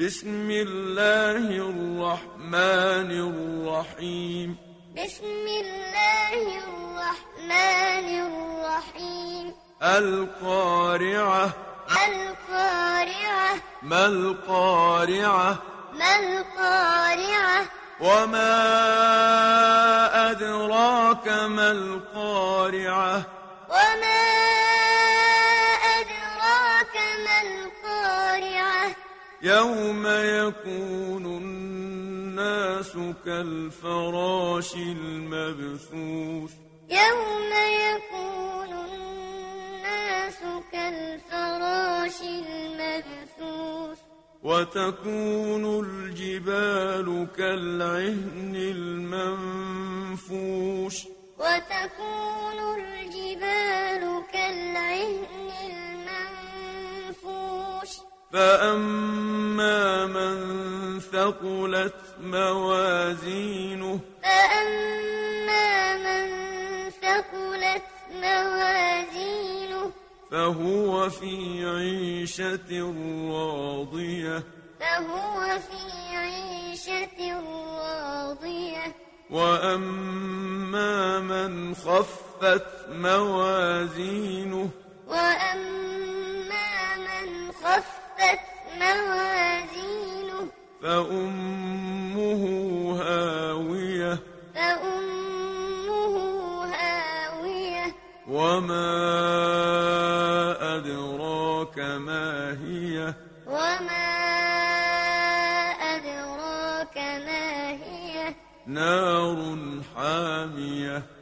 بسم الله الرحمن الرحيم. بسم الله الرحمن الرحيم. القارعة. القارعة. ما القارعة؟ ما القارعة؟ وما أدراك ما القارعة؟ وما يوم يكون الناس كالفراش المبثوث يوم يكون الناس كالفراش المبثوث وتكون الجبال كالعهن المنفوش وتكون الجبال كالعهن المنفوش فأما ثقلت موازينه. فأما من ثقلت موازينه فهو في عيشة راضية. فهو في عيشة راضية. وأما من خفت موازينه وأما فأمه هاوية. فأمه هاوية. وما أدراك ما هي؟ وما أدراك ما هي؟ نار حامية. نار حامية